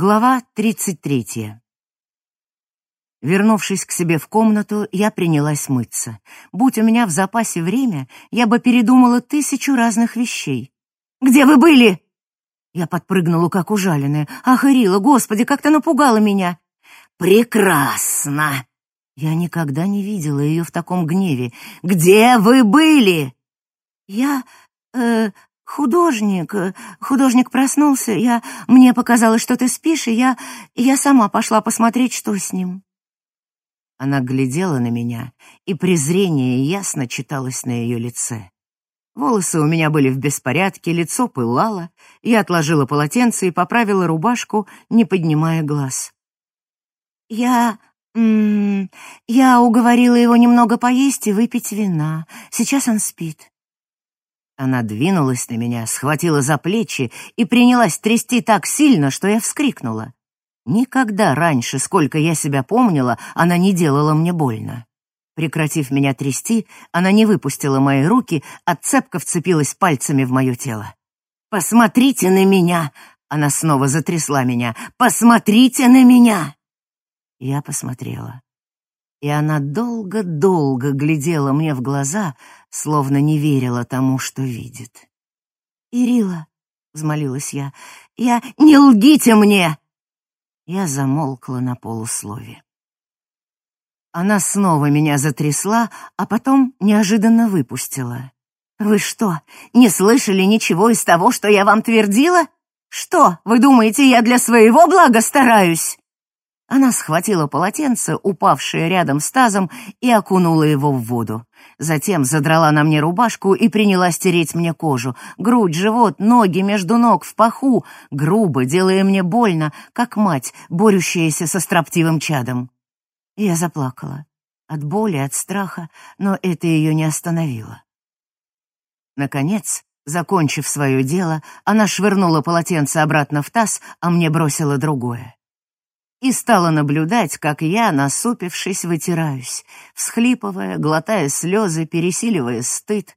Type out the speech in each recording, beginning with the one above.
Глава 33. Вернувшись к себе в комнату, я принялась мыться. Будь у меня в запасе время, я бы передумала тысячу разных вещей. «Где вы были?» Я подпрыгнула, как ужаленная. «Ах, Ирила, господи, как ты напугала меня!» «Прекрасно!» Я никогда не видела ее в таком гневе. «Где вы были?» «Я... э... художник. Художник проснулся. Я... Мне показалось, что ты спишь, и я... Я сама пошла посмотреть, что с ним». Она глядела на меня, и презрение ясно читалось на ее лице. Волосы у меня были в беспорядке, лицо пылало. Я отложила полотенце и поправила рубашку, не поднимая глаз. «Я... М -м, я уговорила его немного поесть и выпить вина. Сейчас он спит». Она двинулась на меня, схватила за плечи и принялась трясти так сильно, что я вскрикнула. Никогда раньше, сколько я себя помнила, она не делала мне больно. Прекратив меня трясти, она не выпустила мои руки, а цепко вцепилась пальцами в мое тело. «Посмотрите на меня!» Она снова затрясла меня. «Посмотрите на меня!» Я посмотрела. И она долго-долго глядела мне в глаза, словно не верила тому, что видит. «Ирила», — взмолилась я, — «я... Не лгите мне!» Я замолкла на полуслове. Она снова меня затрясла, а потом неожиданно выпустила. «Вы что, не слышали ничего из того, что я вам твердила? Что, вы думаете, я для своего блага стараюсь?» Она схватила полотенце, упавшее рядом с тазом, и окунула его в воду. Затем задрала на мне рубашку и принялась тереть мне кожу. Грудь, живот, ноги между ног, в паху, грубо, делая мне больно, как мать, борющаяся со строптивым чадом. Я заплакала. От боли, от страха, но это ее не остановило. Наконец, закончив свое дело, она швырнула полотенце обратно в таз, а мне бросила другое и стала наблюдать, как я, насупившись, вытираюсь, всхлипывая, глотая слезы, пересиливая стыд.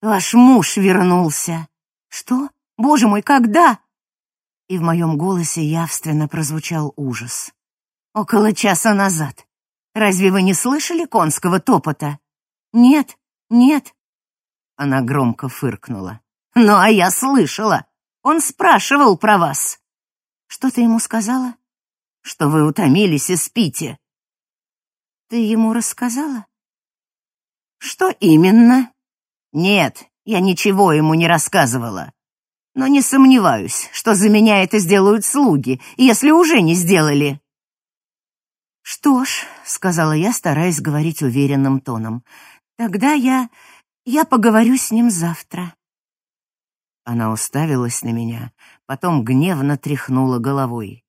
«Ваш муж вернулся!» «Что? Боже мой, когда?» И в моем голосе явственно прозвучал ужас. «Около часа назад. Разве вы не слышали конского топота?» «Нет, нет». Она громко фыркнула. «Ну, а я слышала. Он спрашивал про вас». «Что ты ему сказала?» Что вы утомились и спите. Ты ему рассказала? Что именно? Нет, я ничего ему не рассказывала. Но не сомневаюсь, что за меня это сделают слуги, если уже не сделали. Что ж, сказала я, стараясь говорить уверенным тоном. Тогда я я поговорю с ним завтра. Она уставилась на меня, потом гневно тряхнула головой.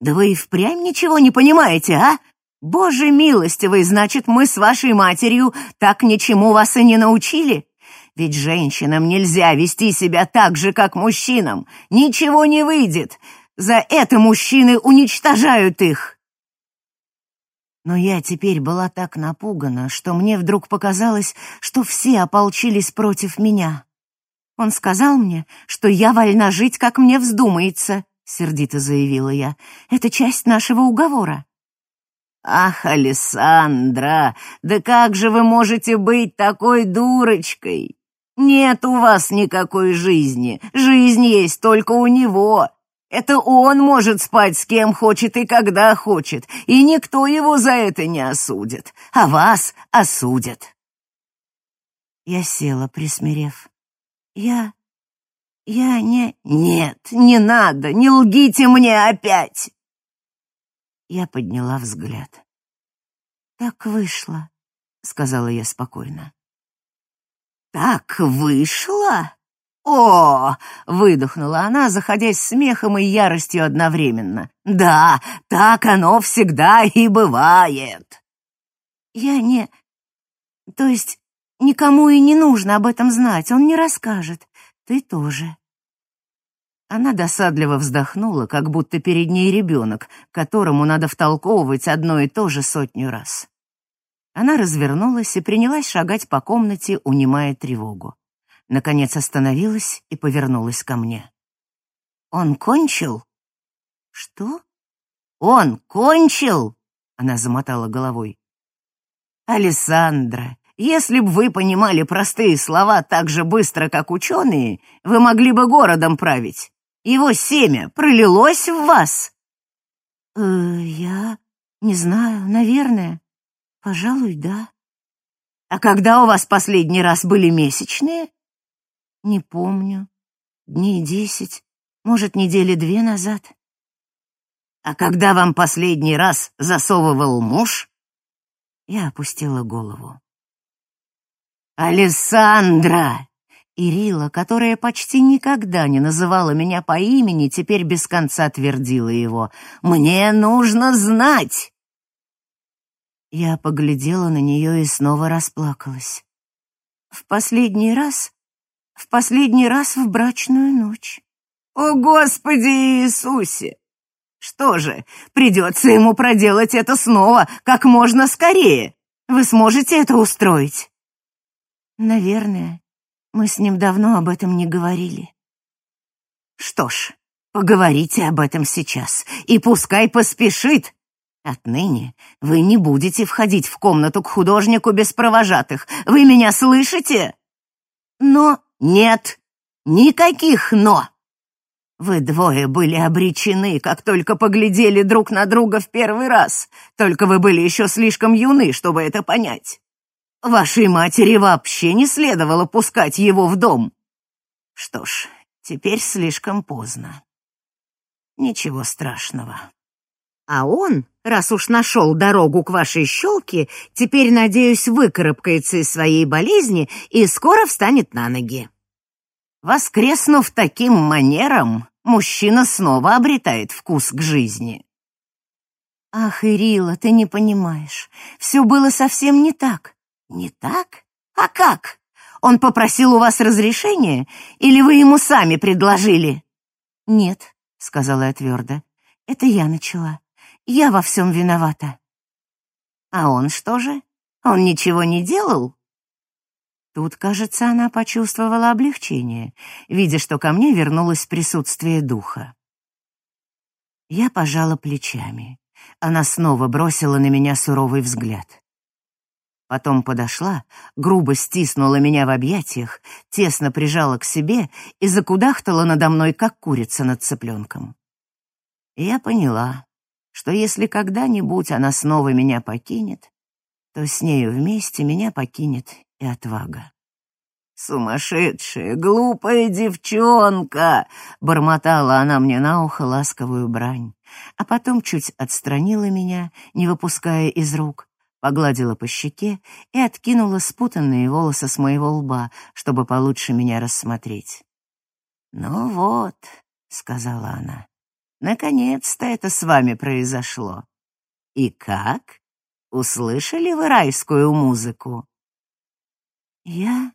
Да вы и впрямь ничего не понимаете, а? Боже милостивый, значит, мы с вашей матерью так ничему вас и не научили? Ведь женщинам нельзя вести себя так же, как мужчинам. Ничего не выйдет. За это мужчины уничтожают их. Но я теперь была так напугана, что мне вдруг показалось, что все ополчились против меня. Он сказал мне, что я вольна жить, как мне вздумается, — сердито заявила я. «Это часть нашего уговора». «Ах, Алессандра, да как же вы можете быть такой дурочкой? Нет у вас никакой жизни, жизнь есть только у него. Это он может спать с кем хочет и когда хочет, и никто его за это не осудит, а вас осудят». Я села, присмирев. «Я «Я не... Нет, не надо, не лгите мне опять!» Я подняла взгляд. «Так вышло», — сказала я спокойно. «Так вышло?» «О!» — выдохнула она, заходясь смехом и яростью одновременно. «Да, так оно всегда и бывает!» «Я не... То есть никому и не нужно об этом знать, он не расскажет. Ты тоже. Она досадливо вздохнула, как будто перед ней ребенок, которому надо втолковывать одно и то же сотню раз. Она развернулась и принялась шагать по комнате, унимая тревогу. Наконец остановилась и повернулась ко мне. «Он кончил?» Что? Он кончил? Она замотала головой. Алессандра, если бы вы понимали простые слова так же быстро, как ученые, вы могли бы городом править. Его семя пролилось в вас. Э, я не знаю, наверное. Пожалуй, да. А когда у вас последний раз были месячные? Не помню. Дней десять, может, недели две назад. А когда вам последний раз засовывал муж? Я опустила голову. «Алессандра!» Ирила, которая почти никогда не называла меня по имени, теперь без конца твердила его. «Мне нужно знать!» Я поглядела на нее и снова расплакалась. В последний раз, в последний раз в брачную ночь. «О, Господи Иисусе!» Что же, придется ему проделать это снова, как можно скорее. Вы сможете это устроить? Наверное. Мы с ним давно об этом не говорили. Что ж, поговорите об этом сейчас, и пускай поспешит. Отныне вы не будете входить в комнату к художнику без провожатых. Вы меня слышите? Но нет, никаких «но». Вы двое были обречены, как только поглядели друг на друга в первый раз. Только вы были еще слишком юны, чтобы это понять. Вашей матери вообще не следовало пускать его в дом. Что ж, теперь слишком поздно. Ничего страшного. А он, раз уж нашел дорогу к вашей щелке, теперь, надеюсь, выкарабкается из своей болезни и скоро встанет на ноги. Воскреснув таким манером, мужчина снова обретает вкус к жизни. Ах, Ирила, ты не понимаешь, все было совсем не так. «Не так? А как? Он попросил у вас разрешения, или вы ему сами предложили?» «Нет», — сказала я твердо, — «это я начала. Я во всем виновата». «А он что же? Он ничего не делал?» Тут, кажется, она почувствовала облегчение, видя, что ко мне вернулось присутствие духа. Я пожала плечами. Она снова бросила на меня суровый взгляд. Потом подошла, грубо стиснула меня в объятиях, тесно прижала к себе и закудахтала надо мной, как курица над цыпленком. И я поняла, что если когда-нибудь она снова меня покинет, то с нею вместе меня покинет и отвага. «Сумасшедшая, глупая девчонка!» — бормотала она мне на ухо ласковую брань, а потом чуть отстранила меня, не выпуская из рук, погладила по щеке и откинула спутанные волосы с моего лба, чтобы получше меня рассмотреть. «Ну вот», — сказала она, — «наконец-то это с вами произошло. И как? Услышали вы райскую музыку?» «Я?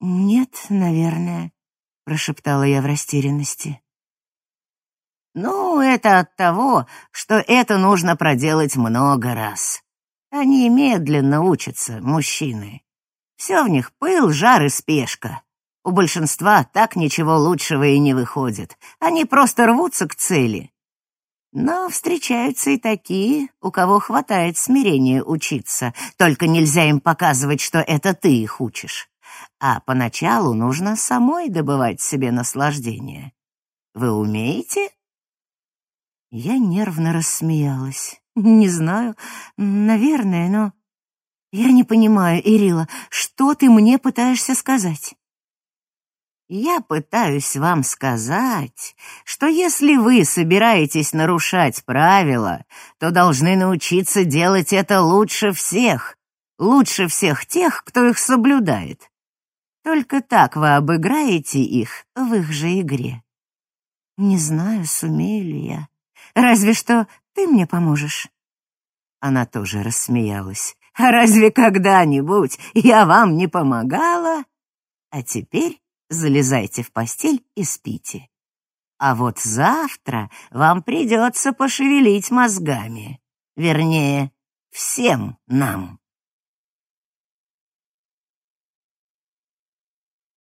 Нет, наверное», — прошептала я в растерянности. «Ну, это от того, что это нужно проделать много раз. Они медленно учатся, мужчины. Все в них пыл, жар и спешка. У большинства так ничего лучшего и не выходит. Они просто рвутся к цели. Но встречаются и такие, у кого хватает смирения учиться, только нельзя им показывать, что это ты их учишь. А поначалу нужно самой добывать себе наслаждение. Вы умеете? Я нервно рассмеялась. Не знаю, наверное, но... Я не понимаю, Ирила, что ты мне пытаешься сказать? Я пытаюсь вам сказать, что если вы собираетесь нарушать правила, то должны научиться делать это лучше всех, лучше всех тех, кто их соблюдает. Только так вы обыграете их в их же игре. Не знаю, сумею ли я. Разве что ты мне поможешь». Она тоже рассмеялась. «А разве когда-нибудь я вам не помогала? А теперь залезайте в постель и спите. А вот завтра вам придется пошевелить мозгами. Вернее, всем нам».